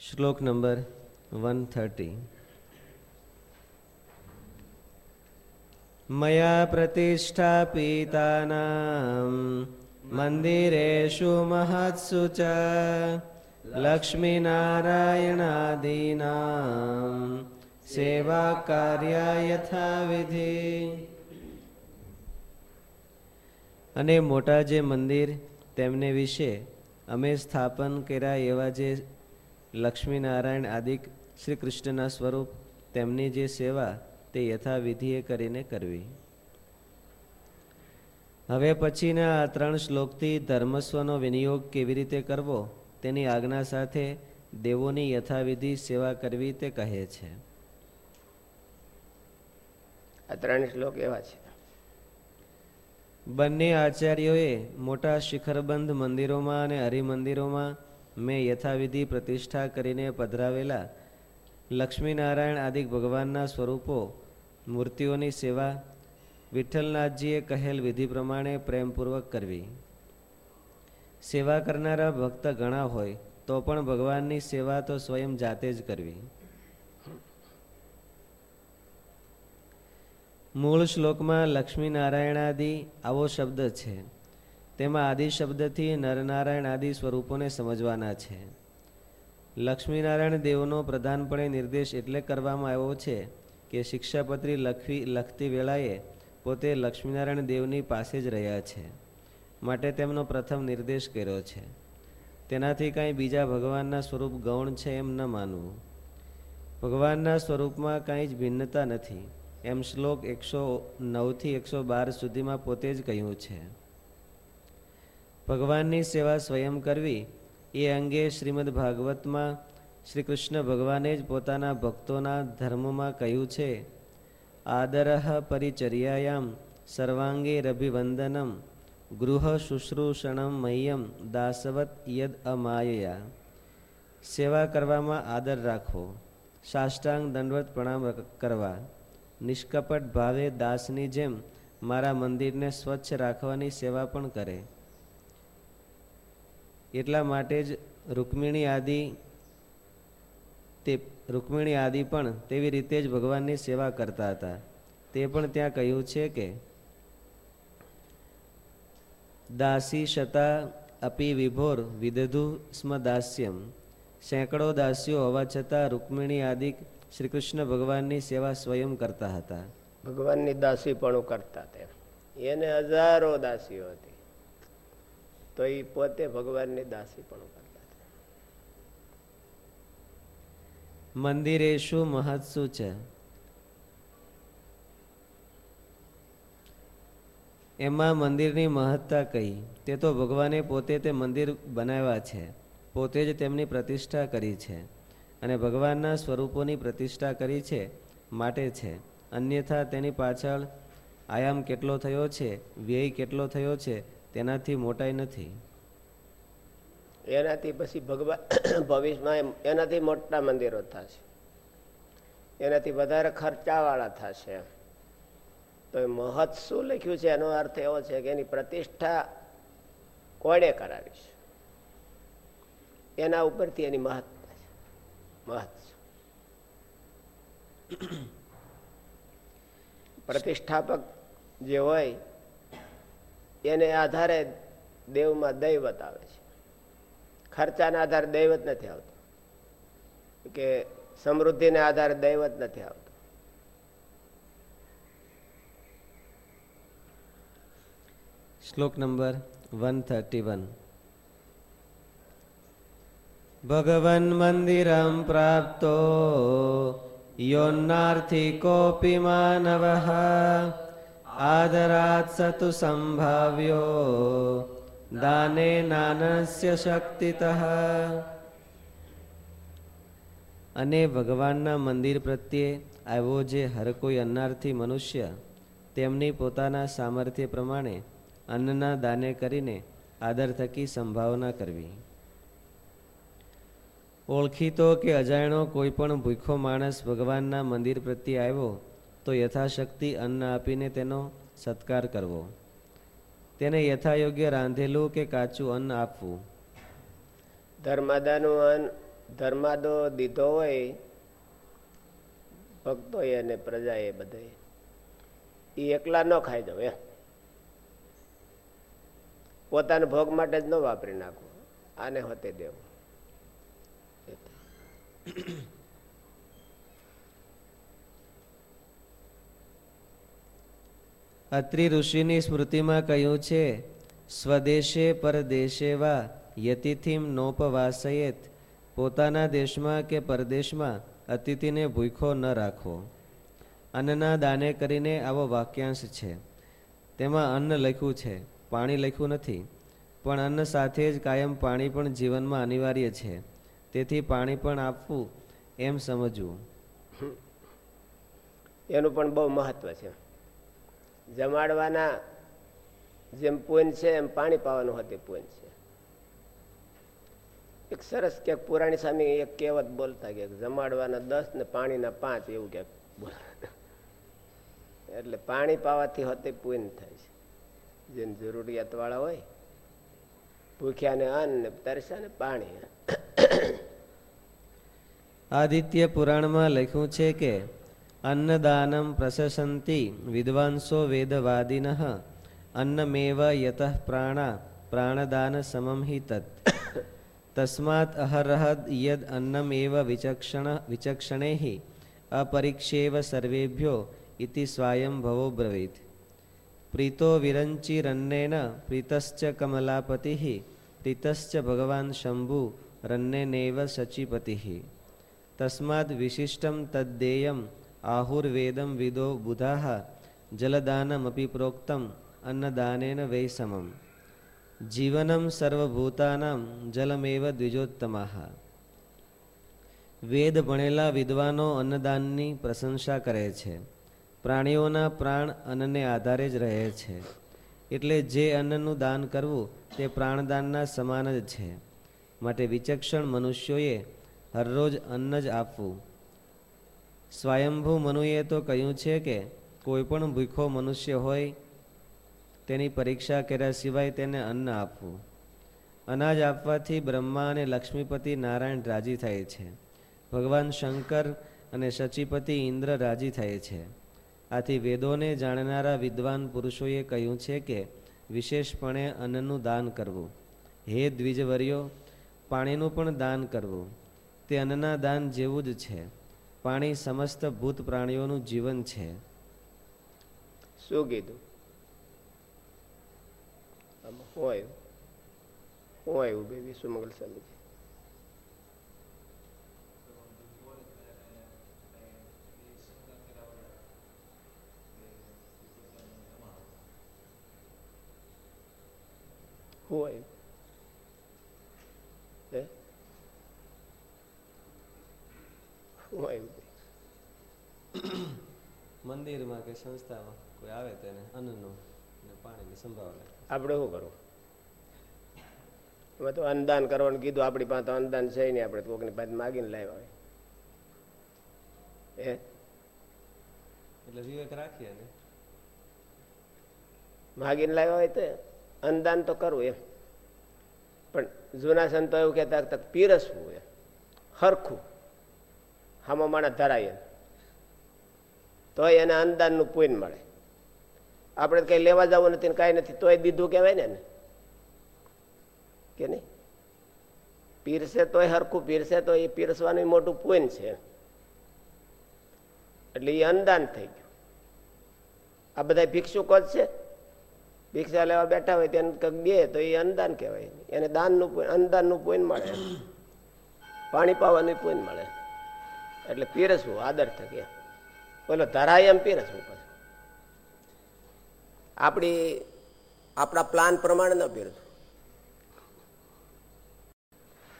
શ્લોક number one thirty મયા પ્રતિષ્ઠાપિતાનાં મંદિરેષુ મહત્સુ ચ લક્ષ્મીનારાયણાદીનાં સેવા કાર્ય યથાવિધિ અને મોટા જે મંદિર તેમને વિશે અમે સ્થાપન કર્યા એવા જે લક્ષ્મીનારાયણ આદિ શ્રી કૃષ્ણના સ્વરૂપ તેમની જે સેવા તે યથાવિધિએ કરીને કરવી. હવે પછીના આ ત્રણ શ્લોકથી ધર્મસ્વનો વિનિયોગ કેવી રીતે કરવો તેની આજ્ઞા સાથે દેવોની યથાવિધિ સેવા કરવી તે કહે છે. આ ત્રણ શ્લોક એવા છે. બંને આચાર્યોએ મોટા શિખરબંધ મંદિરોમાં અને હરિમંદિરોમાં મેં યથાવિધિ પ્રતિષ્ઠા કરીને પધરાવેલા લક્ષ્મીનારાયણ આદિ ભગવાનના સ્વરૂપો, મૂર્તિઓની સેવા વિઠ્ઠલનાથજીએ કહેલ વિધિ પ્રમાણે પ્રેમપૂર્વક કરવી. સેવા કરનારા ભક્ત ઘણા હોય, તો પણ ભગવાનની સેવા તો સ્વયં જાતે જ કરવી. મૂળ શ્લોકમાં લક્ષ્મીનારાયણાદિ આવો શબ્દ છે. તેમાં આદિ શબ્દથી નરનારાયણ આદિ સ્વરૂપોને સમજવાના છે. લક્ષ્મીનારાયણ દેવનો પ્રધાનપણે નિર્દેશ એટલે કરવામાં આવ્યો છે કે શિક્ષાપત્રી લખવી લખતી વેળાએ પોતે લક્ષ્મીનારાયણ દેવની પાસે જ રહ્યા છે. માટે તેમનો પ્રથમ નિર્દેશ કર્યો છે. તેનાથી કાંઈ બીજા ભગવાનના સ્વરૂપ ગૌણ છે એમ ન માનવું. ભગવાનના સ્વરૂપમાં કાંઈ જ ભિન્નતા નથી. એમ શ્લોક એકસો નવથી એકસો બાર સુધીમાં પોતે જ કહ્યું છે. ભગવાનની સેવા સ્વયં કરવી, એ અંગે શ્રીમદ ભાગવતમાં શ્રી કૃષ્ણ ભગવાને જ પોતાના ભક્તોના ધર્મમાં કહ્યું છે. આદરહ પરિચર્યાયામ સર્વાંગેરભિવંદનમ ગૃહ શુશ્રૂષણમ મહ્યમ દાસવત યદ અમાયયા. સેવા કરવામાં આદર રાખવો સાષ્ટાંગ દંડવત પ્રણામ કરવા. નિષ્કપટ ભાવે દાસની જેમ મારા મંદિરને સ્વચ્છ રાખવાની સેવા પણ કરે. એટલા માટે જ રૂકમિણી આદિ તે રૂકમિણી આદિ પણ તેવી રીતે જ ભગવાનની સેવા કરતા હતા. તે પણ ત્યાં કહ્યું છે કે, દાસી શતા અપી વિભોર વિદધુ સ્મ દાસ્યમ. સેંકડો દાસીઓ હોવા છતાં રૂકમિણી આદિ શ્રી કૃષ્ણ ભગવાનની સેવા સ્વયં કરતા હતા. ભગવાનની દાસી પણ કરતા તે એને હજારો દાસીઓ હતી. તો એ પોતે ભગવાનની દાસી પણ કરતા હતા. મંદિરેશુ મહત્સુ છે. એમાં મંદિરની મહત્તા કઈ? તે તો ભગવાને પોતે તે મંદિર બનાવ્યા છે. પોતે જ તેમની પ્રતિષ્ઠા કરી છે અને ભગવાનના સ્વરૂપોની પ્રતિષ્ઠા કરી છે, માટે છે. અન્યથા તેની પાછળ આયામ કેટલો થયો છે, વ્યય કેટલો થયો છે તેનાથી મોટાઈ નથી. એનાથી પછી ભગવાન ભવિષ્યમાં એનાથી મોટા મંદિરો થશે. એનાથી વધારે ખર્ચાવાળા થશે તો એ મહત્ શું લખ્યું છે? એનો અર્થ એવો છે કે એની પ્રતિષ્ઠા કોણે કરાવીશ એના ઉપરથી એની મહત્તા છે. મહત્ પ્રતિષ્ઠાપક જે હોય એને આધારે દેવમાં દૈવત આવે છે. ખર્ચાના આધારે દૈવત નથી આવતું. કે સમૃદ્ધિને આધારે દૈવત નથી આવતું. શ્લોક નંબર વન થર્ટી વન. ભગવન મંદિરમ પ્રાપ્તો યોન્નાર્થિકોપી માનવ. આદરાત સતુ સંભાવ્યો દાને નાનસ્ય શક્તિતઃ અને ભગવાનના મંદિર પ્રત્યે આવ્યો જે હર કોઈ અન્નાર્થી મનુષ્ય, તેમની પોતાના સામર્થ્ય પ્રમાણે અન્નના દાને કરીને આદર થકી સંભાવના કરવી. ઓળખીતો કે અજાણ્યો કોઈ પણ ભૂખો માણસ ભગવાનના મંદિર પ્રત્યે આવ્યો તો યથાશક્તિ અન્ન આપીને તેનો સત્કાર કરવો. તેને યથાયોગ્ય રાંધેલું કે કાચું અન્ન આપવું? ધર્માદાનું અન્ન, ધર્માદો દીધો હોય ભક્તો અને પ્રજા એ બધા એ એકલા ન ખાઈ દો એમ. પોતાના ભોગ માટે જ ન વાપરી નાખવું આને હોતે દેવું. અત્રિ ઋષિની સ્મૃતિમાં કહ્યું છે, સ્વદેશે પરદેશે વા યતિથિમ નોપવાસયેત. પોતાના દેશમાં કે પરદેશમાં અતિથિને ભૂખો ન રાખવો અન્નના દાને કરીને આવો વાક્યાંશ છે. તેમાં અન્ન લખ્યું છે, પાણી લખ્યું નથી, પણ અન્ન સાથે જ કાયમ પાણી પણ જીવનમાં અનિવાર્ય છે. તેથી પાણી પણ આપવું એમ સમજવું. એનું પણ બહુ મહત્વ છે. જમાડવાના જેમ પૂન છે, એમ પાણી પાવાનું હતું પૂન છે. એક સરસ ક્યાંક પુરાણી સામે એક કહેવત બોલતા કે જમાડવાના દસ ને પાણીના પાંચ એવું ક્યાંક બોલ. એટલે પાણી પાવાથી હોતે પૂન થાય છે. જેમ જરૂરિયાત વાળા હોય ભૂખ્યા ને અન્ન ને તરસ્યા ને પાણી. આદિત્ય પુરાણમાં લખ્યું છે કે અન્નદાનમ પ્રશસંતિ વિદ્વાંસો વેદવાદિન અન્નમેવ યત પ્રાણા પ્રાણદાન સમમ હિ તત્ તસ્માત અહરહદ યદ અન્નમેવ વિચક્ષણ વિચક્ષણે અપરીક્ષેવ સર્વેભ્યો ઇતિ સ્વાયંભવો બ્રવીત પ્રીતો વિરંચિરન્નેન પ્રીતશ્ચ કમલાપતિ પ્રીતશ્ચ ભગવાન શંભુ રન્નેનેવ સચિપતિ તસ્માદ વિશિષ્ટમ તદ્દેયમ આહુર્વેદમ વિદો બુધાહ જલદાનમપી પ્રોક્તમ અન્નદાનેન વૈસમમ જીવનમ સર્વભૂતાનામ જલમેવ દ્વિજોત્તમાહ વેદ ભણેલા વિદ્વાનો અન્નદાનની પ્રશંસા કરે છે। પ્રાણીઓના પ્રાણ અન્નને આધારે જ રહે છે। એટલે જે અન્નનું દાન કરવું, તે પ્રાણદાનના સમાન જ છે। માટે વિચક્ષણ મનુષ્યોએ હરરોજ અન્ન જ આપવું। સ્વયંભૂ મનુએ તો કહ્યું છે કે કોઈ પણ ભૂખો મનુષ્ય હોય, તેની પરીક્ષા કર્યા સિવાય તેને અન્ન આપવું. અનાજ આપવાથી બ્રહ્મા અને લક્ષ્મીપતિ નારાયણ રાજી થાય છે. ભગવાન શંકર અને શચીપતિ ઇન્દ્ર રાજી થાય છે. આથી વેદોને જાણનારા વિદ્વાન પુરુષોએ કહ્યું છે કે વિશેષપણે અન્નનું દાન કરવું. હે દ્વિજવર્યો, પાણીનું પણ દાન કરવું. તે અન્નના દાન જેવું જ છે. પાણી સમસ્ત ભૂત પ્રાણીઓનું જીવન છે. શું કીધું? હોય હોય એવું બે વિશ્વમંગલ સ્વામીજી હોય. હોય મંદિરમાં કે સંસ્થામાં કોઈ આવે તેને અન્નનું ને પાણીની સંભાવના. આપણે શું કરવું? એમાં તો અન્નદાન કરવાનું કીધું આપણી પાસે અન્નદાન છે નહીં આપણે કોકની પાસે માગીને લાવ્યા હોય. એ એટલે વિવેક રાખીએ ને. માગીને લાવ્યા હોય તો અન્નદાન તો કરવું એમ. પણ જૂના સંતો એવું કહેતા પીરસવું એમ. હરખું. હામાં માણસ ધરાય તોય એને અન્નદાનનું પૂન મળે. આપણે કઈ લેવા જવું નથી કાંઈ નથી, તોય દીધું કહેવાય ને કે નહીં? પીરસે તોય હરખું, પીરસે તો એ પીરસવાનું મોટું પૂન છે. એટલે એ અંદાન થઈ ગયું. આ બધા ભિક્ષુકો જ છે. ભિક્ષા લેવા બેઠા હોય તેને કંઈક દે તો એ અન્નદાન કહેવાય એને. દાનનું અન્નદાનનું પૂન મળે. પાણી પાવાનું પૂન મળે. એટલે પીરસવું, આદર થકે. બોલો, ધરાય એમ પીરસવું પછી. આપણી આપણા પ્લાન પ્રમાણે ન પીરસવું.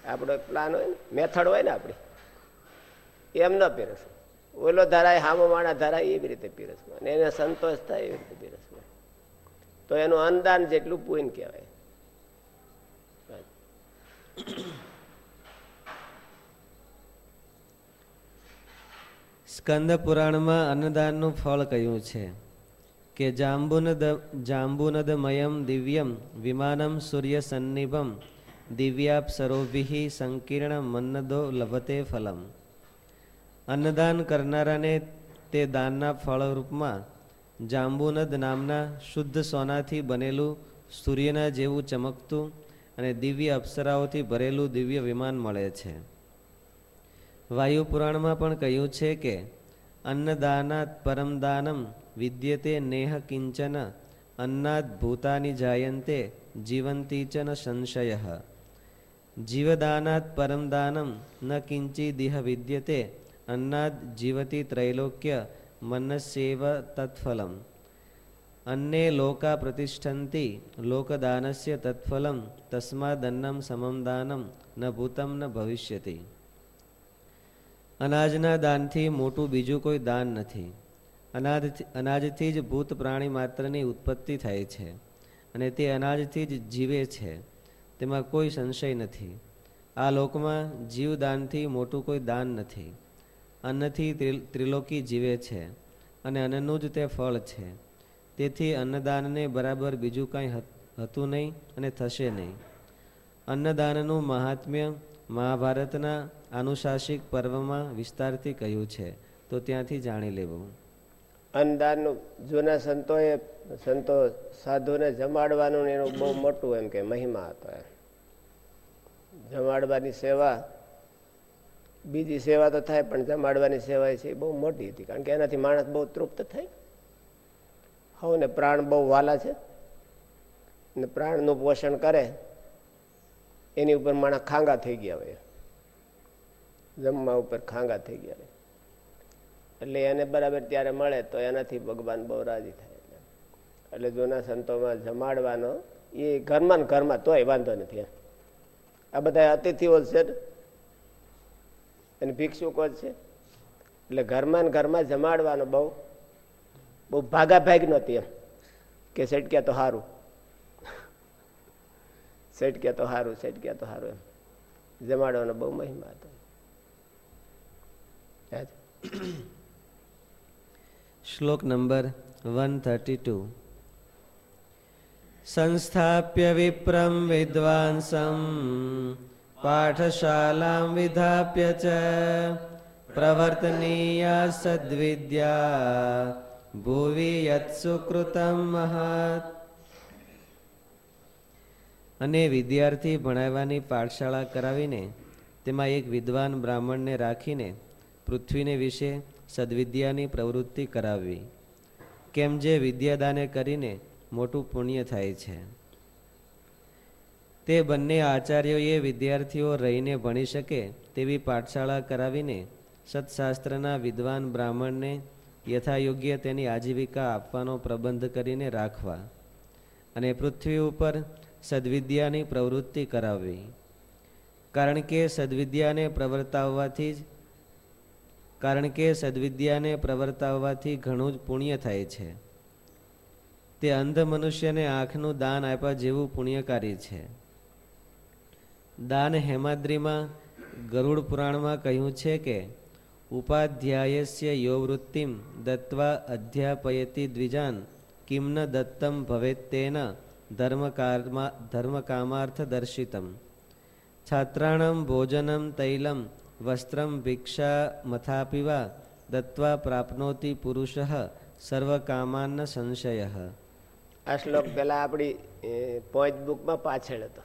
આપણો પ્લાન હોય ને મેથડ હોય ને આપણી એમ ન પીરસવું. ઓલો ધરાય, હામો માણા ધરાય, એવી રીતે પીરસવું. અને એને સંતોષ થાય એવી રીતે પીરસવું. તો એનું અનદાન જેટલું પૂન કહેવાય. સ્કંદ પુરાણમાં અન્નદાનનું ફળ કહ્યું છે? કે જાંબુનદ, જાંબુનદમયમ દિવ્યમ, વિમાનમ સૂર્ય સન્નિભમ દિવ્યાપ્સરોભિઃ સંકીર્ણ મન્નદો લભતે ફલમ. અન્નદાન કરનારાને તે દાનના ફળરૂપમાં જાંબુનદ નામના શુદ્ધ સોનાથી બનેલું સૂર્યના જેવું ચમકતું અને દિવ્ય અપ્સરાઓથી ભરેલું દિવ્ય વિમાન મળે છે. વાયુ પુરાણમાં પણ કહ્યું છે કે, અન્નદાનાત પરમદાનમ વિદ્યતે નેહ કિંચન, અન્નાદ ભૂતાની જાયંતે જીવંતી ચ ન સંશય. જીવદાનાત પરમદાનમ ન કિંચિદિહ વિદ્યતે, અન્નાદ જીવતી ત્રૈલોક્ય મનસેવ તત્ફલમ. અન્ને લોકા પ્રતિષ્ઠંતી, લોકદાનસ્ય તત્ફલમ તસ્માદન્નમ સમમ દાનમ, ન ભૂતમ ન ભવિષ્યતિ. અનાજના દાનથી મોટું બીજું કોઈ દાન નથી. અનાજ અનાજથી જ ભૂત પ્રાણી માત્રની ઉત્પત્તિ થાય છે અને તે અનાજથી જ જીવે છે. તેમાં કોઈ સંશય નથી. આ લોકમાં જીવદાનથી મોટું કોઈ દાન નથી. અન્નથી ત્રિલોકી જીવે છે અને અન્નનું જ તે ફળ છે. તેથી અન્નદાનને બરાબર બીજું કાંઈ હતું નહીં અને થશે નહીં. અન્નદાનનું મહાત્મ્ય મહાભારતના આનુશાસિક પર્વમાં વિસ્તારથી કહ્યું છે, તો ત્યાંથી જાણી લેવું. અન્નદાનનું જૂના સંતોએ સંતો સાધુને જમાડવાનું એનું બહુ મોટું એમ કે મહિમા હતો એમ. જમાડવાની સેવા, બીજી સેવા તો થાય પણ જમાડવાની સેવા છે બહુ મોટી હતી, કારણ કે એનાથી માણસ બહુ તૃપ્ત થાય. હવે ને પ્રાણ બહુ વાલા છે. ને પ્રાણનું પોષણ કરે, એની ઉપર માણસ ખાંગા થઈ ગયા હોય જમવા ઉપર ખાંગા થઈ ગયા. એટલે એને બરાબર ત્યારે મળે તો એનાથી ભગવાન બહુ રાજી થાય. એટલે જૂના સંતોમાં જમાડવાનો, એ ઘરમાં ઘરમાં તોય વાંધો નથી આ બધા અતિથિઓ છે અને ભિક્ષુકો છે. એટલે ઘરમાં ને ઘરમાં જમાડવાનો બહુ બહુ ભાગા ભાગ નહોતી એમ. કે સેટક્યા તો સારું સેટક્યા તો સારું સેટક્યા તો સારું એમ. જમાડવાનો બહુ મહિમા હતો. શ્લોક નંબર વન થર્ટી ટુ સંસ્થાપ્ય વિપ્રમ વિદ્વાંસમ પાઠશાલામ વિધાપ્ય ચ પ્રવર્તનીયા સદ્વિદ્યા ભુવિ યત્સુકૃતમ મહાત અને વિદ્યાર્થી ભણાવવાની પાઠશાળા કરાવીને તેમાં એક વિદ્વાન બ્રાહ્મણને રાખીને પૃથ્વીને વિશે સદવિદ્યાની પ્રવૃત્તિ કરાવવી. કેમ જે વિદ્યાદાને કરીને મોટું પુણ્ય થાય છે. તે બંને આચાર્યોએ વિદ્યાર્થીઓ રહીને ભણી શકે તેવી પાઠશાળા કરાવીને સત્શાસ્ત્રના વિદ્વાન બ્રાહ્મણને યથાયોગ્ય તેની આજીવિકા આપવાનો પ્રબંધ કરીને રાખવા અને પૃથ્વી ઉપર સદવિદ્યાની પ્રવૃત્તિ કરાવવી. કારણ કે સદવિદ્યાને પ્રવર્તાવવાથી જ કારણ કે સદવિદ્યાને પ્રવર્તાવવાથી ઘણું જ પુણ્ય થાય છે. તે અંધ મનુષ્યને આંખનું દાન આપ્યા જેવું પુણ્યકારી છે. દાન હેમાદ્રીમાં ગરુડ પુરાણમાં કહ્યું છે કે, ઉપાધ્યાયસ્ય યોવૃત્તિમ દત્વા અધ્યાપયતી દ્વિજાન કિમ્ન દત્તમ ભવેત તેન ધર્મકાર્મા ધર્મકામાર્થ દર્શિતમ છાત્રાણમ ભોજનમ તૈલમ વસ્ત્રમ ભિક્ષા મથાપીવા દત્વા પ્રાપ્નોતિ પુરુષ સર્વકામાન સંશય આ શ્લોક પેલા આપણી પોઈન્ટ બુકમાં પાછળ હતો.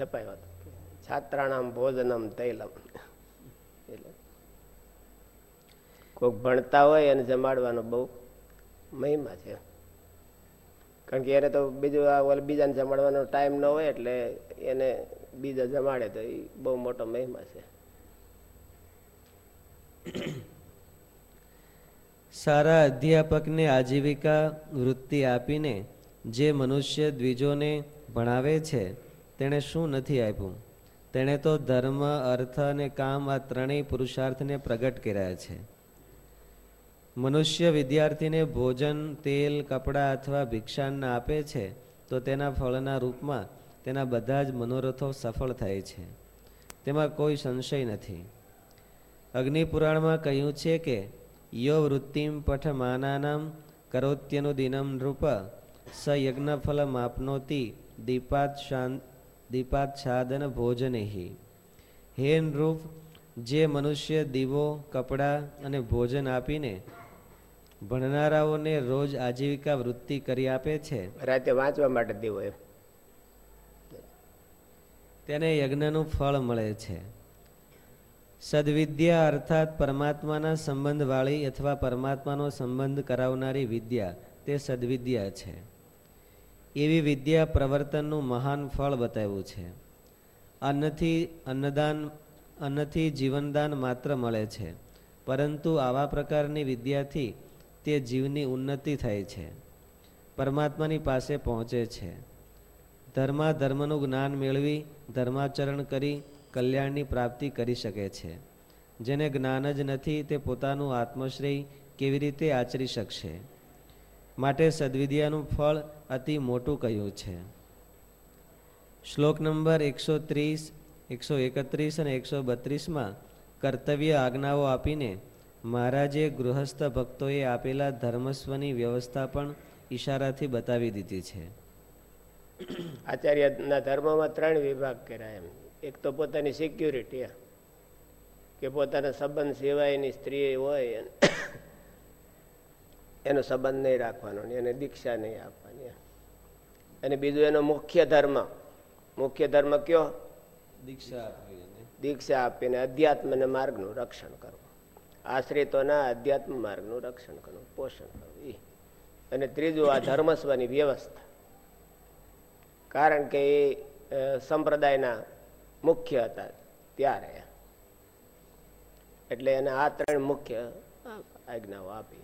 છપાયો હતો. છાત્રાણામ ભોજનમ તૈલમ. એટલે કોઈક ભણતા હોય એને જમાડવાનો બહુ મહિમા છે. કારણ કે એને તો બીજું બીજાને જમાડવાનો ટાઈમ ન હોય એટલે એને બીજા જમાડે તો એ બહુ મોટો મહિમા છે. સારા અધ્યાપકને આજીવિકા વૃત્તિ આપીને જે મનુષ્ય દ્વિજોને ભણાવે છે, તેણે શું નથી આપ્યું? તેણે તો ધર્મ, અર્થ અને કામ આ ત્રણેય પુરુષાર્થને પ્રગટ કર્યા છે. મનુષ્ય વિદ્યાર્થીને ભોજન, તેલ, કપડાં અથવા ભિક્ષાન આપે છે, તો તેના ફળના રૂપમાં તેના બધા જ મનોરથો સફળ થાય છે. તેમાં કોઈ સંશય નથી. અગ્નિપુરાણમાં કહ્યું છે કે, યો વૃત્તિમ પઠ માનાનામ કરોત્યનું દિનમ નૃપ, સ યજ્ઞફલ માપનોતી દીપાત શાંત દીપાત છાદન ભોજનેહી. હે નૃપ, જે મનુષ્ય દીવો, કપડાં અને ભોજન આપીને ભણનારાઓને રોજ આજીવિકા વૃત્તિ કરી આપે છે. રાતે વાંચવા માટે દીવો એમ. તેને યજ્ઞનું ફળ મળે છે. સદવિદ્યા અર્થાત પરમાત્માના સંબંધવાળી અથવા પરમાત્માનો સંબંધ કરાવનારી વિદ્યા, તે સદવિદ્યા છે. એવી વિદ્યા પ્રવર્તનનું મહાન ફળ બતાવ્યું છે. અન્નથી અન્નદાન, અન્નથી જીવનદાન માત્ર મળે છે, પરંતુ આવા પ્રકારની વિદ્યાથી તે જીવની ઉન્નતિ થાય છે. પરમાત્માની પાસે પહોંચે છે. ધર્મા ધર્મનું જ્ઞાન મેળવી, ધર્માચરણ કરી, કલ્યાણની પ્રાપ્તિ કરી શકે છે. જેને જ્ઞાન જ નથી તે પોતાનું આત્મશ્રેય કેવી રીતે આચરી શકશે? માટે સદવિદ્યાનું ફળ અતિ મોટું કહ્યું છે. શ્લોક નંબર એકસો ત્રીસ, એકસો એકત્રીસ અને એકસો બત્રીસમાં કર્તવ્ય આજ્ઞાઓ આપીને મહારાજે ગૃહસ્થ ભક્તોએ આપેલા ધર્મસ્વની વ્યવસ્થા પણ ઈશારાથી બતાવી દીધી છે. આચાર્યના ધર્મમાં ત્રણ વિભાગ કર્યા એમ. એક તો પોતાની સિક્યુરિટી કે પોતાના સંબંધ સિવાયની સ્ત્રી હોય એનો સંબંધ નહીં રાખવાનો એને દીક્ષા નહીં આપવાની અને બીજું એનો મુખ્ય ધર્મ મુખ્ય ધર્મ કયો? દીક્ષા દીક્ષા આપીને અધ્યાત્મને માર્ગનું રક્ષણ કરવું. આશ્રિતોના અધ્યાત્મ માર્ગનું રક્ષણ કરવું પોષણ કરવું એ અને ત્રીજું આ ધર્મસ્વની વ્યવસ્થા. કારણ કે એ સંપ્રદાયના મુખ્ય હતા ત્યારે. એટલે એને આ ત્રણ મુખ્ય આજ્ઞાઓ આપી.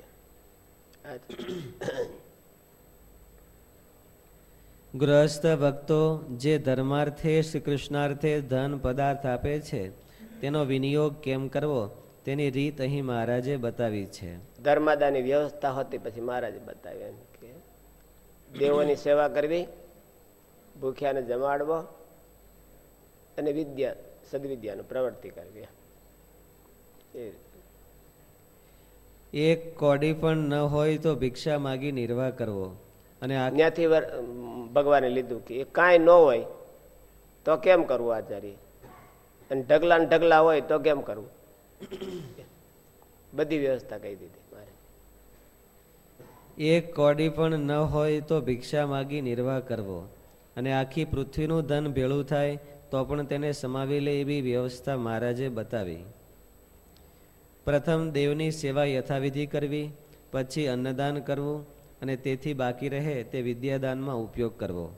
ગૃહસ્થ ભક્તો જે ધર્માર્થે શ્રી કૃષ્ણાર્થે ધન પદાર્થ આપે છે તેનો વિનિયોગ કેમ કરવો? તેની રીત અહીં મહારાજે બતાવી છે. ધર્માદાની વ્યવસ્થા હતી પછી મહારાજે બતાવી કે દેવોની સેવા કરવી ભૂખ્યાને જમાડવો અને વિદ્યા સદવિદ્યાનું પ્રવૃત્તિ કરવી. એક કોડી પણ ન હોય તો ભિક્ષા માગી નિર્વાહ કરવો. અને આજ્ઞાથી ભગવાને લીધું કે એ કાંઈ ન હોય તો કેમ કરવું આચાર્ય? અને ઢગલા ને ઢગલા હોય તો કેમ કરવું? બધી વ્યવસ્થા કહી દીધી મારે. એક કોડી પણ ન હોય તો ભિક્ષા માગી નિર્વાહ કરવો. અને આખી પૃથ્વીનું ધન ભેળું થાય, તો પણ તેને સમાવી લે એવી વ્યવસ્થા મહારાજે બતાવી. પ્રથમ દેવની સેવા યથાવિધિ કરવી, પછી અન્નદાન કરવું, અને તેથી બાકી રહે તે વિદ્યાદાનમાં ઉપયોગ કરવો.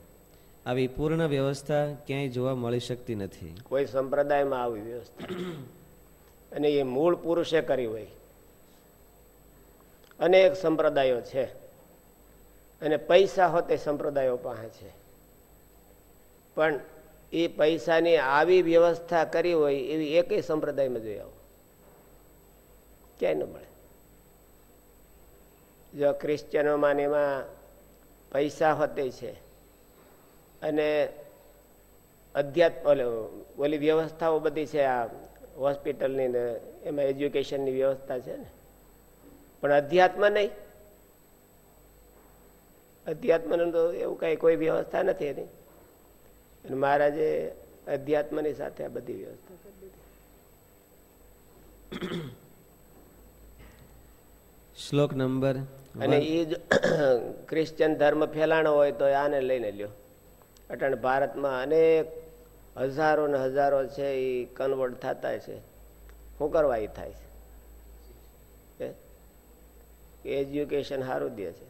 આવી પૂર્ણ વ્યવસ્થા ક્યાંય જોવા મળી શકતી નથી. કોઈ સંપ્રદાયમાં આવી વ્યવસ્થા અને એ મૂળ પુરુષે કરી હોય. અનેક સંપ્રદાયો છે. અને પૈસા હોતે સંપ્રદાયો પાસે છે. પણ એ પૈસાની આવી વ્યવસ્થા કરી હોય એવી એકેય સંપ્રદાયમાં જોઈ આવો. ક્યાંય ન મળે. જો ક્રિશ્ચનોમાં એમાં પૈસા હોતે છે અને અધ્યાત્મ ઓલી વ્યવસ્થાઓ બધી છે આ હોસ્પિટલની ને એમાં એજ્યુકેશનની વ્યવસ્થા છે ને. પણ અધ્યાત્મ નહીં. અધ્યાત્મનું તો એવું કાંઈ કોઈ વ્યવસ્થા નથી એની. અને મહારાજે અધ્યાત્મની સાથે આ બધી વ્યવસ્થા કરી દીધી. શ્લોક નંબર અને એ જ ક્રિશ્ચિયન ધર્મ ફેલાણો હોય તો આને લઈને લ્યો. અટાણ ભારતમાં અનેક હજારો ને હજારો છે એ કન્વર્ટ થતા છે. શું કરવા એ થાય છે? એજ્યુકેશન સારું દે છે.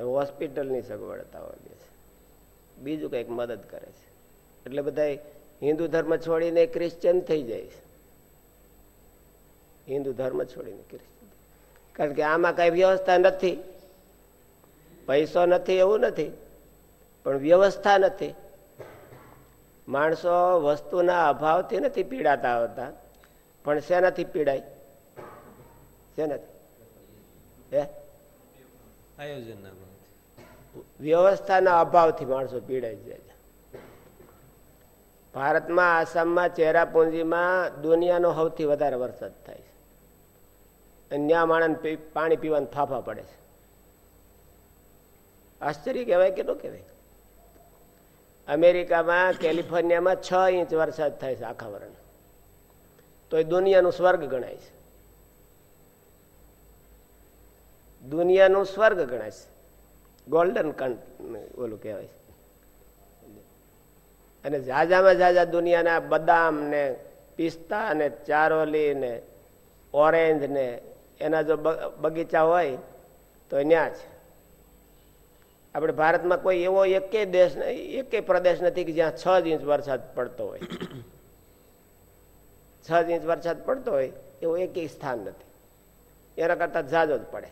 હોસ્પિટલની સગવડતાઓ દે છે. બીજું કંઈક મદદ કરે છે. એટલે બધા હિન્દુ ધર્મ છોડીને ક્રિશ્ચિયન થઈ જાય છે. હિન્દુ ધર્મ છોડીને ક્રિશ્ચિયન કારણ કે આમાં કઈ વ્યવસ્થા નથી. પૈસો નથી એવું નથી. પણ વ્યવસ્થા નથી. માણસો વસ્તુના અભાવથી નથી પીડાતા હોતા. પણ શેનાથી પીડાય? શેનાથી? હે? આયોજનના વ્યવસ્થાના અભાવથી માણસો પીડાઈ જાય ભારતમાં આસામમાં ચેરાપુંજીમાં દુનિયાનો સૌથી વધારે વરસાદ થાય છે. ત્યાં માણસ પાણી પીવાનું ફાફા પડે છે. આશ્ચર્ય કહેવાય કે ન કહેવાય? અમેરિકામાં, કેલિફોર્નિયામાં છ ઇંચ વરસાદ થાય છે આખા વરણ તો એ દુનિયાનું સ્વર્ગ ગણાય છે. દુનિયાનું સ્વર્ગ ગણાય છે. ગોલ્ડન ઓલું કહેવાય છે. અને ઝાઝામાં ઝાઝા દુનિયાના બદામ ને પિસ્તા ને ચારોલી ને ઓરેન્જ ને એના જો બગીચા હોય તો ત્યાં છે આપણે ભારતમાં કોઈ એવો એકે દેશ એકેય પ્રદેશ નથી કે જ્યાં છ જ ઇંચ વરસાદ પડતો હોય. છ જ ઇંચ વરસાદ પડતો હોય એવું એકેય સ્થાન નથી. એના કરતા ઝાઝો જ પડે.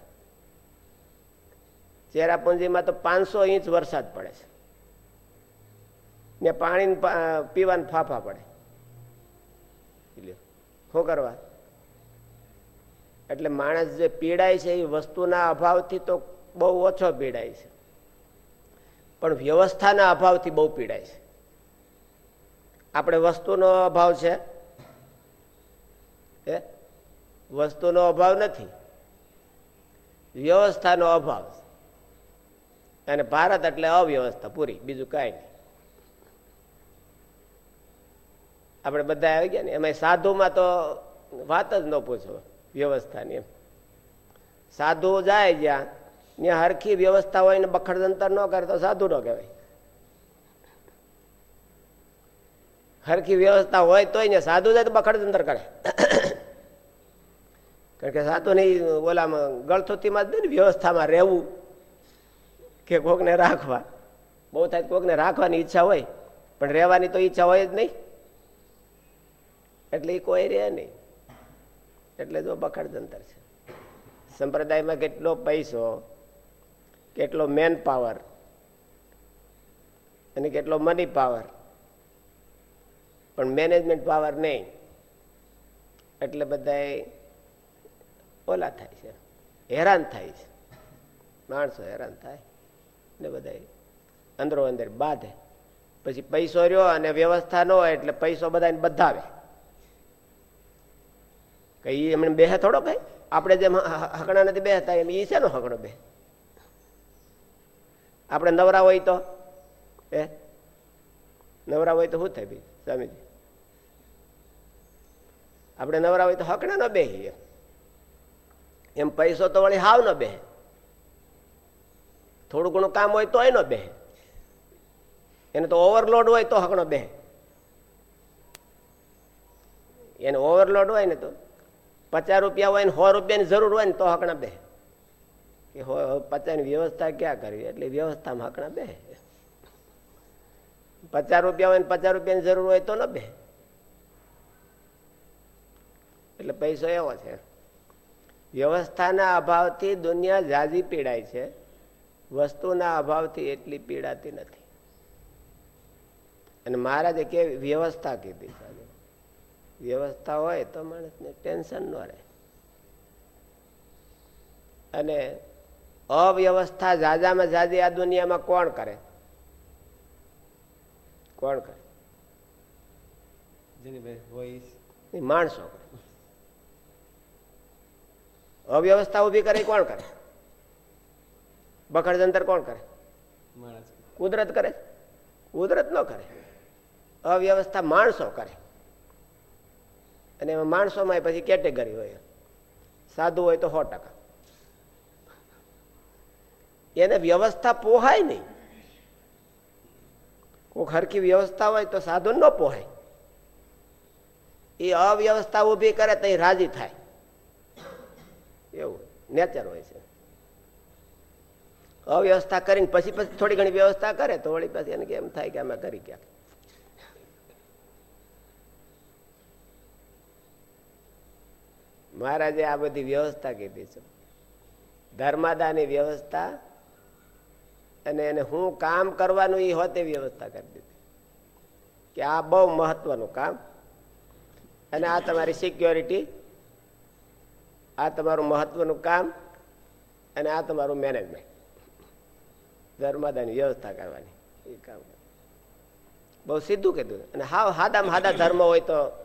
ચેરાપુંજીમાં તો પાંચસો ઇંચ વરસાદ પડે છે. ને પાણી પીવાને ફાફા પડે. શું કરવા? એટલે માણસ જે પીડાય છે એ વસ્તુના અભાવથી તો બહુ ઓછો પીડાય છે. પણ વ્યવસ્થાના અભાવથી બહુ પીડાય છે. આપણે વસ્તુનો અભાવ છે? એ વસ્તુનો અભાવ નથી. વ્યવસ્થાનો અભાવ અને ભારત એટલે અવ્યવસ્થા, પૂરી, બીજું કાંઈ નહીં. આપણે બધા આવી ગયા ને એમાં સાધુમાં તો વાત જ ન પૂછો, વ્યવસ્થાની એમ. સાધુ જાય જ્યાં, ત્યાં હરખી વ્યવસ્થા હોય ને બખડ બખડજંતર ન કરે તો સાધુ ન કહેવાય. હરખી વ્યવસ્થા હોય તોય સાધુ જાય તો બખડ બખડજંતર કરે. કારણ કે સાધુ નહીં ઓલામાં ગળથુતીમાં જ ને વ્યવસ્થામાં રહેવું, કે કોકને રાખવા. બહુ થાય કોકને રાખવાની ઈચ્છા હોય, પણ રહેવાની તો ઈચ્છા હોય જ નહીં. એટલે એ કોઈ રહે નહીં. એટલે જો બખડજંતર છે. સંપ્રદાયમાં કેટલો પૈસો, કેટલો મેન પાવર અને કેટલો મની પાવર પણ મેનેજમેન્ટ પાવર નહીં. એટલે બધા ઓલા થાય છે. હેરાન થાય છે. માણસો હેરાન થાય ને બધા અંદરો અંદર બાંધે. પછી પૈસો રહ્યો અને વ્યવસ્થા ન હોય એટલે પૈસો બધાને બધાવે કઈ એમને બેહે થોડો કઈ આપણે જેમ હકણા નથી બેહતા એમ એ છે નો હકડો બે આપણે નવરા હોય તો? એ નવરા હોય તો શું થાય ભાઈ, સ્વામીજી? આપણે નવરા હોય તો હકણા ન બેહીએ એમ. પૈસો તો વળી હાવ ન બે થોડું ઘણું કામ હોય તોય ન બે એને તો ઓવરલોડ હોય તો હકણો બે એને ઓવરલોડ હોય ને તો? પચાસ રૂપિયા હોય ને સો રૂપિયાની જરૂર હોય ને તો હકણા બે. કે પચાસની વ્યવસ્થા ક્યાં કરવી? એટલે વ્યવસ્થામાં હકણા બે. પચાસ રૂપિયા હોય ને પચાસ રૂપિયાની જરૂર હોય તો ન બે. એટલે પૈસો એવો છે. વ્યવસ્થાના અભાવથી દુનિયા જાજી પીડાય છે. વસ્તુના અભાવથી એટલી પીડાતી નથી. અને મહારાજે કે વ્યવસ્થા કીધી વ્યવસ્થા હોય તો માણસને ટેન્શન ન રહે. અને અવ્યવસ્થા જાજામાં જાજી આ દુનિયામાં કોણ કરે? કોણ કરે? માણસો કરે. અવ્યવસ્થા ઊભી કરે કોણ કરે? બખડ જંતર કોણ કરે? કુદરત કરે? કુદરત ન કરે. અવ્યવસ્થા માણસો કરે. અને એમાં માણસોમાં પછી કેટેગરી હોય. સાધુ હોય તો સો ટકા. એને વ્યવસ્થા પોહાય નહીં. કોઈ હરકી વ્યવસ્થા હોય તો સાધુ ન પોહાય. એ અવ્યવસ્થા ઊભી કરે તો રાજી થાય. એવું નેચર હોય છે. અવ્યવસ્થા કરીને પછી પછી થોડી ઘણી વ્યવસ્થા કરે તો વળી પછી એને એમ થાય કે અમે કરી ક્યાં મહારાજે આ બધી વ્યવસ્થા કીધી છે. ધર્માદાની વ્યવસ્થા અને એને હું કામ કરવાનું એ હોતે વ્યવસ્થા કરી દીધી. કે આ બહુ મહત્વનું કામ. અને આ તમારી સિક્યોરિટી, આ તમારું મહત્વનું કામ, અને આ તમારું મેનેજમેન્ટ. ધર્માદાની વ્યવસ્થા કરવાની એ કામ. બહુ સીધું કીધું. અને હાવ હાદામાં હાદા ધર્મ હોય તો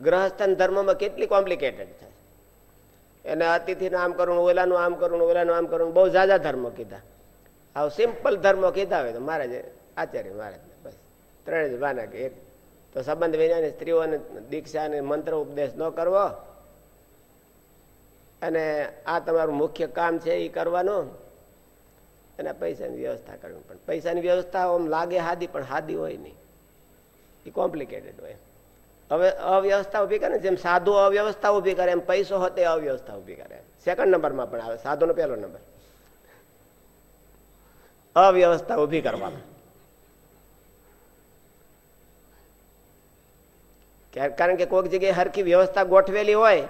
ગ્રહસ્થન ધર્મમાં કેટલી કોમ્પ્લિકેટેડ થાય એને અતિથિનું આમ કરવું ઓલાનું આમ કરવું ઓલાનું આમ કરવું બહુ ઝાઝા ધર્મ કીધા. આવું સિમ્પલ ધર્મ કીધા હોય તો મહારાજ, આચાર્ય મહારાજ બસ. ત્રણે જ બાના કે એક. તો સંબંધ વિનાની સ્ત્રીઓને દીક્ષા અને મંત્ર ઉપદેશ ન કરવો. અને આ તમારું મુખ્ય કામ છે એ કરવાનું. અને પૈસાની વ્યવસ્થા કરવી પણ. પૈસાની વ્યવસ્થા આમ લાગે હાદી, પણ હાદી હોય નહીં. એ કોમ્પ્લિકેટેડ હોય. હવે અવ્યવસ્થા ઊભી કરે જેમ સાધુ અવ્યવસ્થા ઊભી કરે, એમ પૈસો હોતે અવ્યવસ્થા ઊભી કરે. સેકન્ડ નંબરમાં પણ આવે, સાધુનો પહેલો નંબર અવ્યવસ્થા ઊભી કરવાનો. કારણ કે કોઈક જગ્યાએ હરકી વ્યવસ્થા ગોઠવેલી હોય,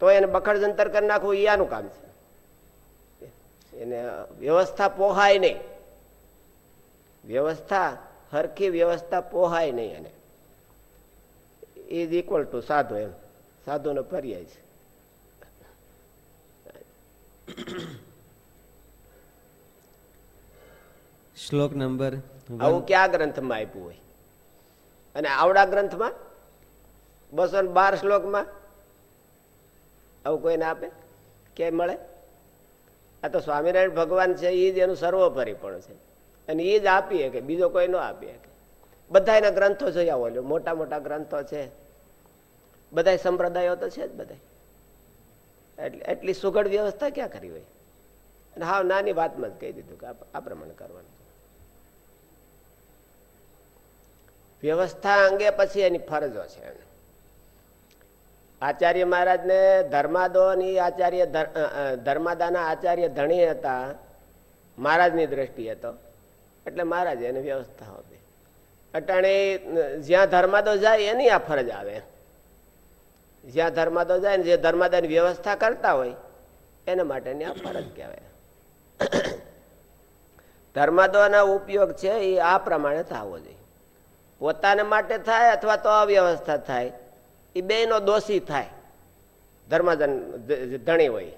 તો એને બખડ જંતર કરી નાખવું એ આનું કામ છે. એને વ્યવસ્થા પોહાય નહીં. વ્યવસ્થા, હરખી વ્યવસ્થા પોહાય નહીં એને. ઇઝ ઇક્વલ ટુ સાધુ એમ. સાધુનો પર્યાય છે. શ્લોક નંબર આવું ક્યાં ગ્રંથમાં આપ્યું હોય? અને આવડા ગ્રંથમાં? બસો બાર શ્લોકમાં? આવું કોઈને આપે? ક્યાંય મળે? આ તો સ્વામિનારાયણ ભગવાન છે એ જ એનું સર્વોપરી પણ છે. અને એ જ આપીએ કે બીજો કોઈ ન આપીએ શકે. બધા એના ગ્રંથો જોયા હોય મોટા મોટા ગ્રંથો છે. બધા સંપ્રદાયો તો છે જ બધા એટલે સુઘડ વ્યવસ્થા ક્યાં કરી હોય? હાવ નાની વાતમાં જ કહી દીધું કે આ પ્રમાણે કરવાનું. વ્યવસ્થા અંગે પછી એની ફરજો છે આચાર્ય મહારાજને ધર્માદો ની આચાર્ય ધર્માદાના આચાર્ય ધણી હતા, મહારાજની દ્રષ્ટિએ તો. એટલે મહારાજે એની વ્યવસ્થા આપી અટાણે જ્યાં ધર્માદો જાય એની આ ફરજ આવે. જ્યાં ધર્માદો જાય ને જે ધર્માદાની વ્યવસ્થા કરતા હોય, એના માટેની આ ફરજ કહેવાય. ધર્માદોના ઉપયોગ છે એ આ પ્રમાણે થવો જોઈએ. પોતાને માટે થાય અથવા તો અવ્યવસ્થા થાય, એ બે દોષી થાય ધર્માદન ધણી હોય,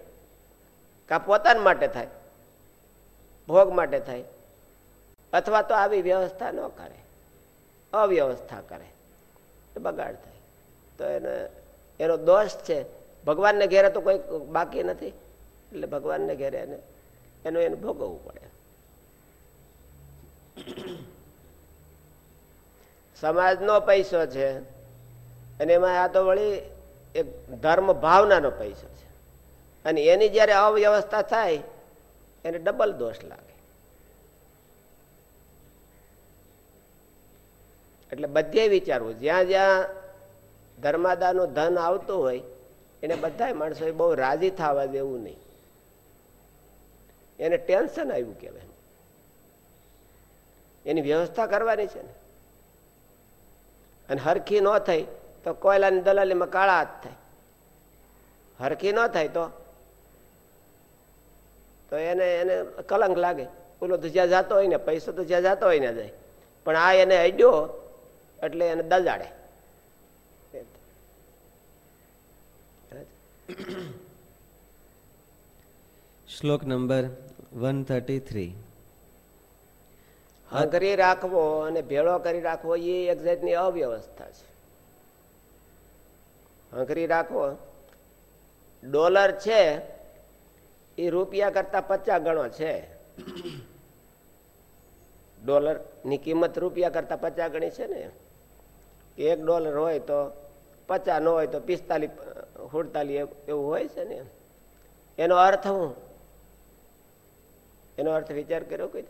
કા પોતાના માટે થાય, ભોગ માટે થાય, અથવા તો આવી વ્યવસ્થા ન કરે, અવ્યવસ્થા કરે બગાડ થાય. તો એને એનો દોષ છે. ભગવાનને ઘેરે તો કોઈ બાકી નથી. એટલે ભગવાનને ઘેરે એને એનું એને ભોગવવું પડે. સમાજનો પૈસો છે. અને એમાં આ તો વળી એક ધર્મ ભાવનાનો પૈસો છે. અને એની જ્યારે અવ્યવસ્થા થાય, એને ડબલ દોષ લાગે. એટલે બધે વિચારવું. જ્યાં જ્યાં ધર્માદાનું ધન આવતું હોય, એને બધા માણસો બહુ રાજી થવા દેવું નહીં. એને ટેન્શન આવ્યું કહેવાય. એની વ્યવસ્થા કરવાની છે ને. અને હરખી ન થઈ તો કોયલાની દલાલીમાં કાળા હાથ થાય. હરખી ન થાય તો તો એને એને કલંક લાગે. ઓલો તો જ્યાં જતો હોય ને, પૈસો તો જ્યાં જતો હોય ને જાય. પણ આ એને અડ્યો એટલે એને દજાડે. શ્લોક નંબર વન થર્ટી થ્રી. હગરી રાખવો અને ભેળો કરી રાખવો એ એક જાતની અવ્યવસ્થા છે. હંકરી રાખવો. ડોલર છે, એ રૂપિયા કરતા પચાસ ગણો છે. ડોલરની કિંમત રૂપિયા કરતા પચાસ ગણી છે ને. એક ડોલર હોય તો પચાસ, ન હોય તો પિસ્તાલીસ સુડતાલીસ એવું હોય છે ને? એનો અર્થ હું? એનો અર્થ વિચાર કર્યો કોઈ?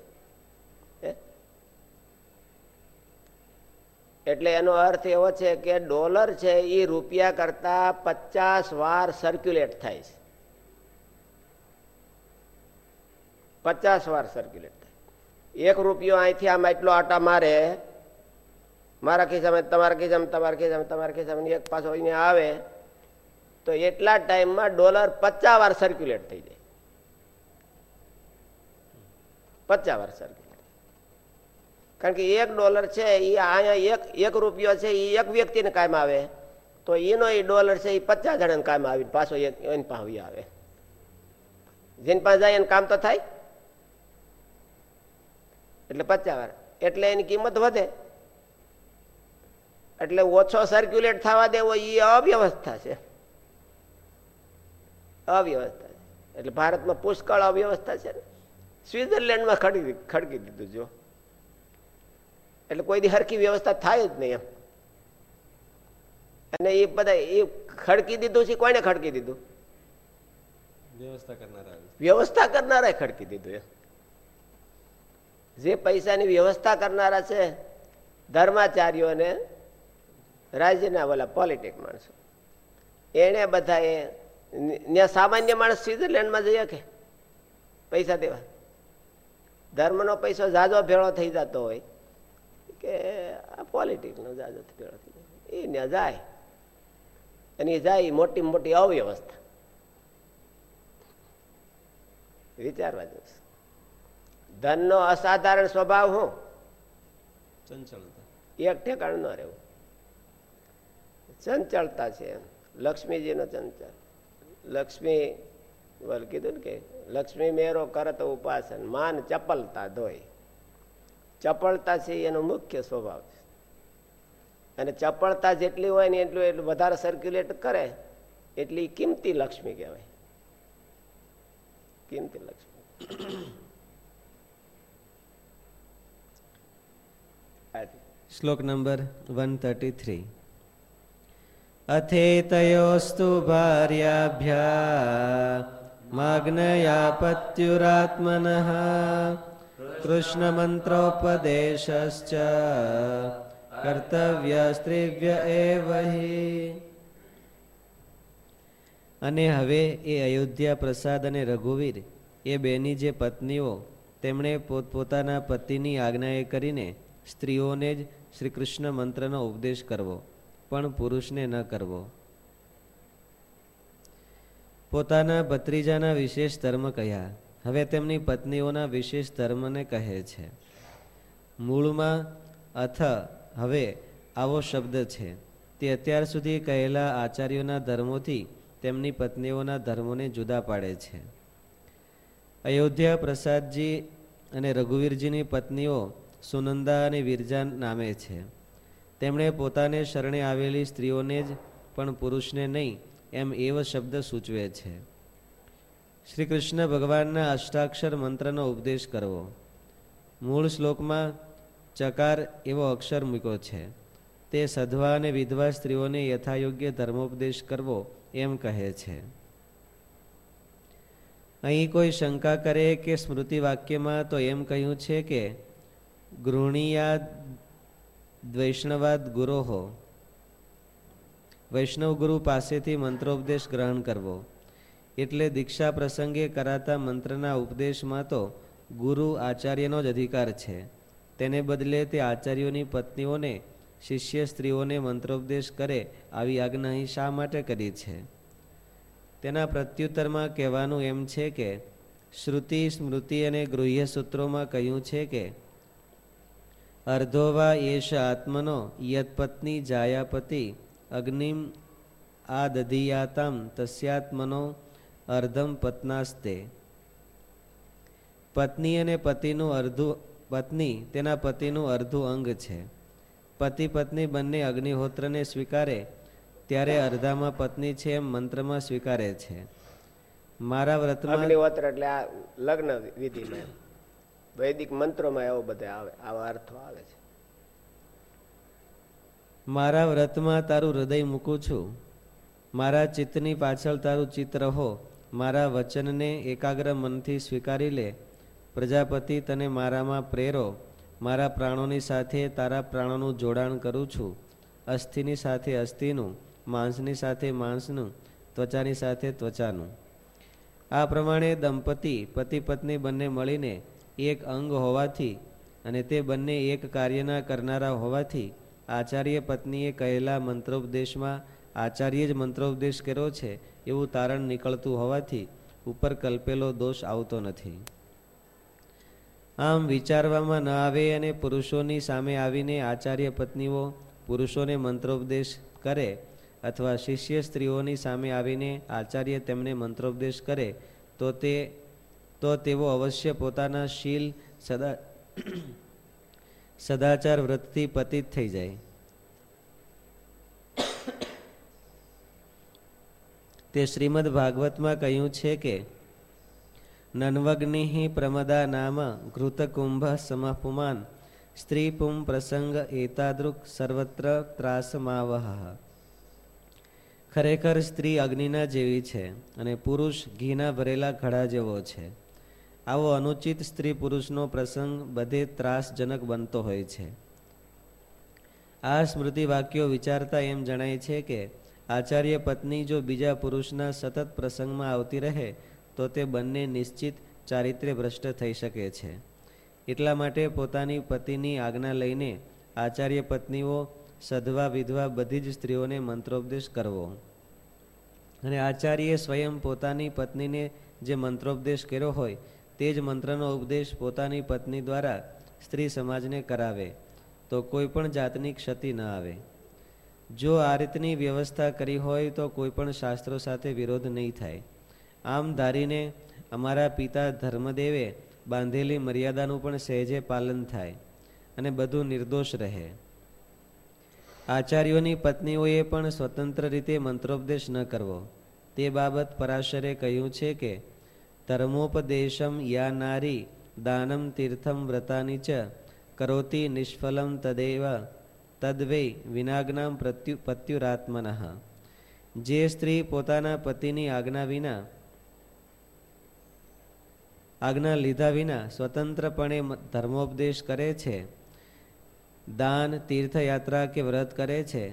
એટલે એનો અર્થ એવો છે કે ડોલર છે એ રૂપિયા કરતા પચાસ વાર સર્ક્યુલેટ થાય છે. પચાસ વાર સર્ક્યુલેટ થાય. એક રૂપિયો અહીંથી આમ એટલો આટા મારે, મારા ખિસ્સામાં, તમારા ખિસ્સામાં તમારા ખિસ્સામાં તમારા ખિસ્સામાં, એક પાછો અહીંયા આવે તો એટલા ટાઈમમાં ડોલર પચાસ વાર સર્ક્યુલેટ થઈ જાય. પચાસ વાર સર્ક્યુલેટ કારણ કે એક ડોલર છે એ અહીંયા એક એક રૂપિયો છે એ એક વ્યક્તિને કામ આવે. તો એનો એ ડોલર છે એ પચાસ જણાને કામ આવી પાછો એક, એની પાસે આવે. જેની પાસે જાય એને કામ તો થાય. એટલે પચાસ વાર. એટલે એની કિંમત વધે. એટલે ઓછો સર્ક્યુલેટ થવા દેવો એ અવ્યવસ્થા છે. અવ્યવસ્થા છે. એટલે ભારતમાં પુષ્કળ અવ્યવસ્થા છે ને. સ્વિટરલેન્ડમાં ખડકી ખડકી દીધું જો. એટલે કોઈ દી હરખી વ્યવસ્થા થાય જ નહીં એમ. અને એ બધા એ ખડકી દીધું છે કોને ખડકી દીધું? વ્યવસ્થા કરનારા વ્યવસ્થા કરનારા ખડકી દીધું એમ. જે પૈસાની વ્યવસ્થા કરનારા છે ધર્માચાર્યો અને રાજ્યના ઓલા પોલિટિક માણસો. એને બધા એ સામાન્ય માણસ સ્વિટરલેન્ડમાં જઈએ કે પૈસા દેવા. ધર્મનો પૈસો જાજો ભેળો થઈ જતો હોય કે આ પોલિટિકનો જાજો ભેળો થઈ જાય એ ત્યાં જાય. અને એ જાય મોટી મોટી અવ્યવસ્થા. વિચારવા જશે ધનનો અસાધારણ સ્વભાવ શું ચંચળતા. એક ઠેકાણ ન રહેવું. ચંચળતા છે એમ. લક્ષ્મીજીનો ચંચળ. લક્ષ્મી બોલ કીધું ને કે, લક્ષ્મી મેરો કરત ઉપાસન, માન ચપલતા ધોય ચપળતા છે એનો મુખ્ય સ્વભાવ છે. અને ચપળતા જેટલી હોય ને એટલું એટલું વધારે સર્ક્યુલેટ કરે, એટલી કિંમતી લક્ષ્મી કહેવાય. કિંમતી લક્ષ્મી. શ્લોક નંબર વન થર્ટી થ્રી. ભાર્યાભ્યા માગ્નયા પત્યુરાત્મન કૃષ્ણમંત્રોપદેશશ્ચ કર્તવ્ય સ્ત્રીવ્ય એવ અને હવે એ અયોધ્યા પ્રસાદ અને રઘુવીર, એ બેની જે પત્નીઓ, તેમણે પોતપોતાના પતિની આજ્ઞાએ કરીને સ્ત્રીઓને જ શ્રી કૃષ્ણ મંત્રનો ઉપદેશ કરવો. પણ પુરુષને ન કરવો. પોતાના ભત્રીજાના વિશેષ ધર્મ કહ્યા હવે તેમની પત્નીઓના વિશેષ ધર્મને કહે છે. મૂળમાં અથ હવે આવો શબ્દ છે. તે અત્યાર સુધી કહેલા આચાર્યોના ધર્મોથી તેમની પત્નીઓના ધર્મોને જુદા પાડે છે. અયોધ્યા પ્રસાદજી અને રઘુવીરજીની પત્નીઓ સુનંદા અને વિરજા નામે છે. તેમણે પોતાને શરણે આવેલી સ્ત્રીઓને જ પણ પુરુષને નહીં, એમ એવો શબ્દ સૂચવે છે. શ્રી કૃષ્ણ ભગવાનના અષ્ટાક્ષર મંત્રનો ઉપદેશ કરવો. મૂળ શ્લોકમાં ચકાર એવો અક્ષર મૂક્યો છે. તે સધવા અને વિધવા સ્ત્રીઓને યથાયોગ્ય ધર્મોપદેશ કરવો એમ કહે છે. અહીં કોઈ શંકા કરે કે સ્મૃતિ વાક્યમાં તો એમ કહ્યું છે કે ગૃહિયા વૈષ્ણવાદ ગુરોહો વૈષ્ણવ ગુરુ પાસેથી મંત્રોપદેશ ગ્રહણ કરવો. એટલે દીક્ષા પ્રસંગે કરાતા મંત્રના ઉપદેશમાં તો ગુરુ આચાર્યનો જ અધિકાર છે. તેને બદલે તે આચાર્યોની પત્નીઓને, શિષ્ય સ્ત્રીઓને મંત્રોપદેશ કરે આવી આજ્ઞાહી શા માટે કરી છે? તેના પ્રત્યુત્તરમાં કહેવાનું એમ છે કે, શ્રુતિ, સ્મૃતિ અને ગૃહ્ય સૂત્રોમાં કહ્યું છે કે અર્ધોવા એશ આત્મનો યત્પત્ની જાયાપતિ અગ્નિમ આ દધિયાતામ તસ્યાત્મનો અર્ધમ પત્નાસ્તે પત્ની અને પતિનું અર્ધું પત્ની તેના પતિનું અર્ધું અંગ છે પતિ પત્ની બંને અગ્નિહોત્રને સ્વીકારે ત્યારે અર્ધામાં પત્ની છે એમ મંત્રમાં સ્વીકારે છે મારા વ્રતમાં અગ્નિહોત્ર એટલે આ લગ્ન વિધિમાં વૈદિક મંત્રોમાં એવો બધા આવે, આવા અર્થો આવે છે. મારા વ્રતમાં તારું હૃદય મૂકું છું. મારા ચિત્તની પાછળ તારું ચિત્ત રહો. મારા વચનને એકાગ્ર મનથી સ્વીકારી લે. પ્રજાપતિ તને મારામાં પ્રેરો. મારા પ્રાણોની સાથે તારા પ્રાણોનું જોડાણ કરું છું. અસ્થિની સાથે અસ્થિનું, માંસની સાથે માંસનું, ત્વચાની સાથે ત્વચાનું. આ પ્રમાણે દંપતી, પતિ, પત્ની બંને મળીને એક અંગ હોવાથી અને તે બંને એક કાર્યના કરનારા હોવાથી આચાર્ય પત્નીએ કહેલા મંત્રોપદેશમાં, આચાર્ય જ મંત્રોપદેશ કર્યો છે, એવું તારણ નીકળતું હોવાથી ઉપર કલ્પેલો દોષ આવતો નથી. આમ વિચારવામાં ન આવે અને પુરુષોની સામે આવીને આચાર્ય પત્નીઓ પુરુષોને મંત્રોપદેશ કરે અથવા શિષ્ય સ્ત્રીઓની સામે આવીને આચાર્ય તેમને મંત્રોપદેશ કરે, તો તે તો તેઓ અવશ્ય પોતાના શીલ સદા સદાચાર વ્રતથી પતિત થઈ જાય. તે શ્રીમદ ભાગવતમાં કહ્યું છે કે, નન્વગ્નિ પ્રમદા નામ ઘૃતકુંભ સમપુમાન સ્ત્રી પુમ પ્રસંગ એતાદૃક સર્વત્ર ત્રાસમાવહ. ખરેખર સ્ત્રી અગ્નિના જેવી છે અને પુરુષ ઘીના ભરેલા ઘડા જેવો છે. આવો અનુચિત સ્ત્રી પુરુષનો પ્રસંગ બધે ત્રાસજનક બનતો હોય છે. આ સ્મૃતિ વાક્યો વિચારતા એમ જણાય છે કે, આચાર્ય પત્ની જો બીજા પુરુષના સતત પ્રસંગમાં આવતી રહે, તો તે બંને નિશ્ચિત ચારિત્ર્ય ભ્રષ્ટ થઈ શકે છે. એટલા માટે પોતાની પતિની આજ્ઞા લઈને આચાર્ય પત્નીઓ સધવા વિધવા બધી જ સ્ત્રીઓને મંત્રોપદેશ કરવો. અને આચાર્યએ સ્વયં પોતાની પત્નીને જે મંત્રોપદેશ કર્યો હોય તે જ મંત્રનો ઉપદેશ પોતાની પત્ની દ્વારા સ્ત્રી સમાજને કરાવે, તો કોઈ પણ જાતની ક્ષતિ ન આવે. જો આ રીતની વ્યવસ્થા કરી હોય તો કોઈ પણ શાસ્ત્રો સાથે વિરોધ નહીં થાય. આમ ધારીને અમારા પિતા ધર્મદેવે બાંધેલી મર્યાદાનું પણ સહેજે પાલન થાય અને બધું નિર્દોષ રહે. આચાર્યોની પત્નીઓએ પણ સ્વતંત્ર રીતે મંત્રોપદેશ ન કરવો. તે બાબત પરાશરે કહ્યું છે કે ધર્મોપદેશમ યા નારી દાનમ તીર્થમ વ્રતાની ચ કરોતી નિષ્ફલમ તદેવ તદ્વૈ વિનાજ્ઞા પ્રત્યુ પત્યુરાત્મન જે સ્ત્રી પોતાના પતિની આજ્ઞા વિના આજ્ઞા લીધા વિના સ્વતંત્રપણે ધર્મોપદેશ કરે છે દાન તીર્થયાત્રા કે વ્રત કરે છે,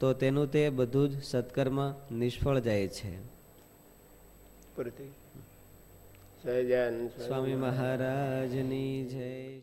તો તેનું તે બધું જ સત્કર્મ નિષ્ફળ જાય છે. સહજાન સ્વામી. મહારાજની જય